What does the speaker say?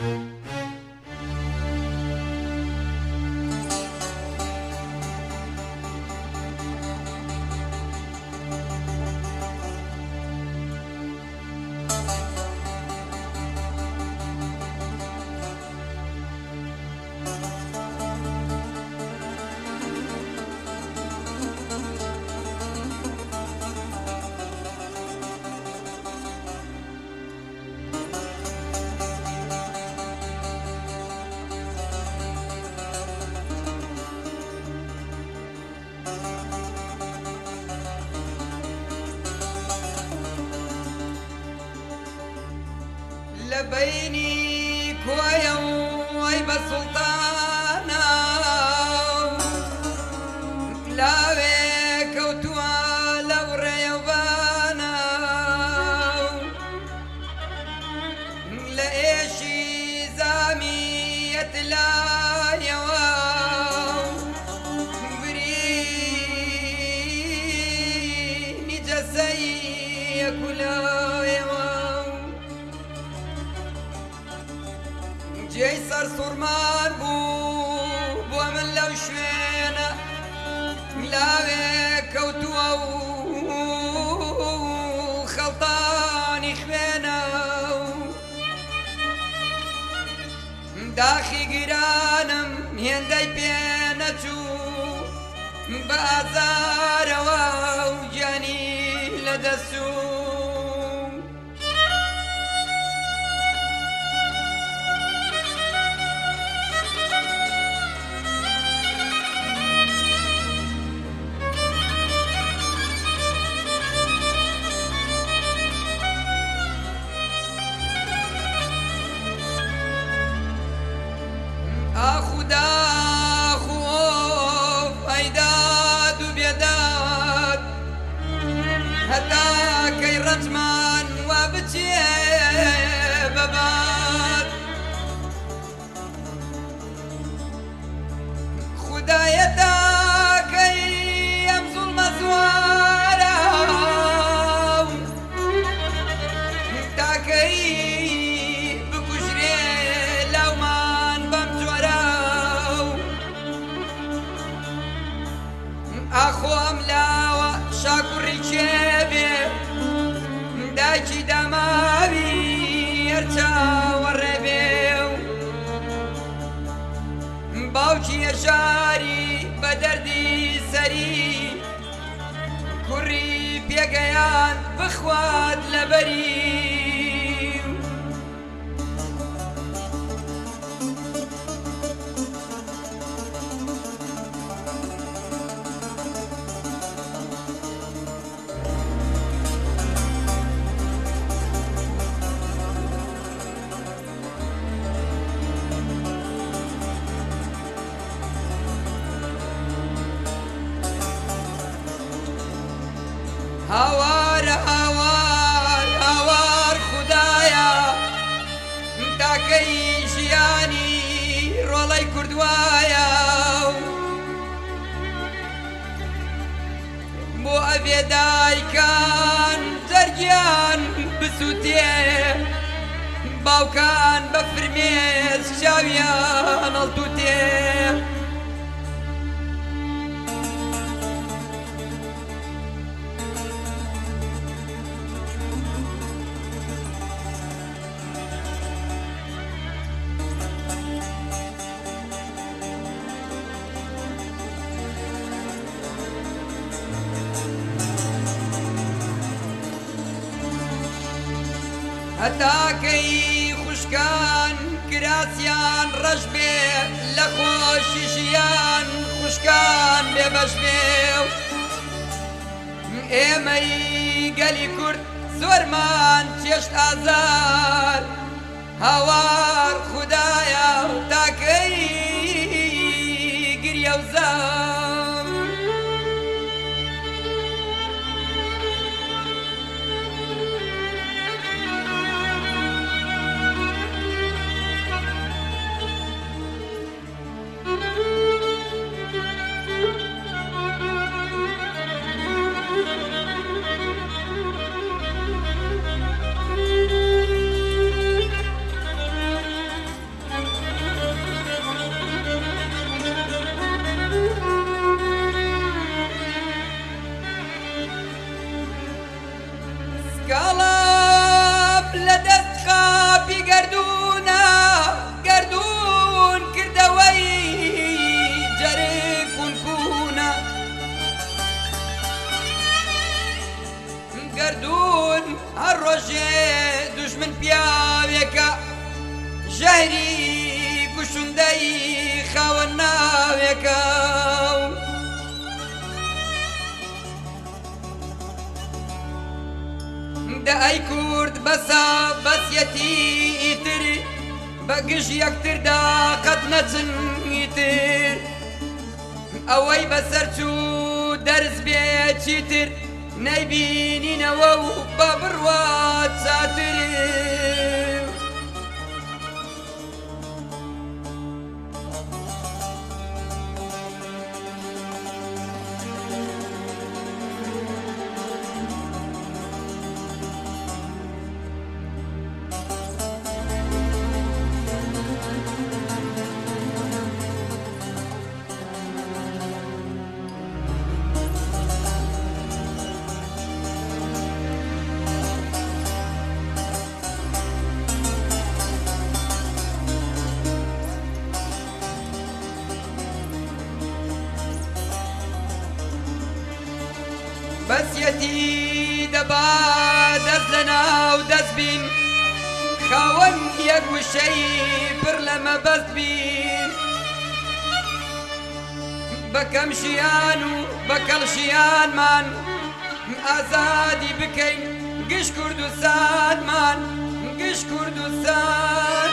Thank you. بيني كويا ويبا السلطان داخی گیرانم هێندەی پێ نەچوو بازارەوە و گیانی لە دەسوو رجمان وبتي ببان هێژاری بە دەردی سەری کوڕی پێگەیان بخوات لە بەری باوکان بە فرمێز چاویان هەڵتوتێ هەتاکەی خوشکان کراسیان ڕەش بێ لە خۆشیشیان خوشکان بێ بەش بێ ئێمەی گەلی کورد زۆرمان چێشت ئازار هاوار خدایە تاکەی گریە و زار تە ئەی کورد بەسا بەسیەتی ئیتر بەگژ یەکتردا قەت نەچن ئیتر ئەوەی بەسەر چوو دەرز بێ چیتر نەیبینینەوە و بە بڕوات چاتر وەسیەتی دەبا دەست لە ناو دەست بین خاوەن یەک وشەی پر لەمە بەست بین بە کەمشیان و بە کەڵشیانمان ئازادی بکەین گشت کوردستانمان گشت کوردستان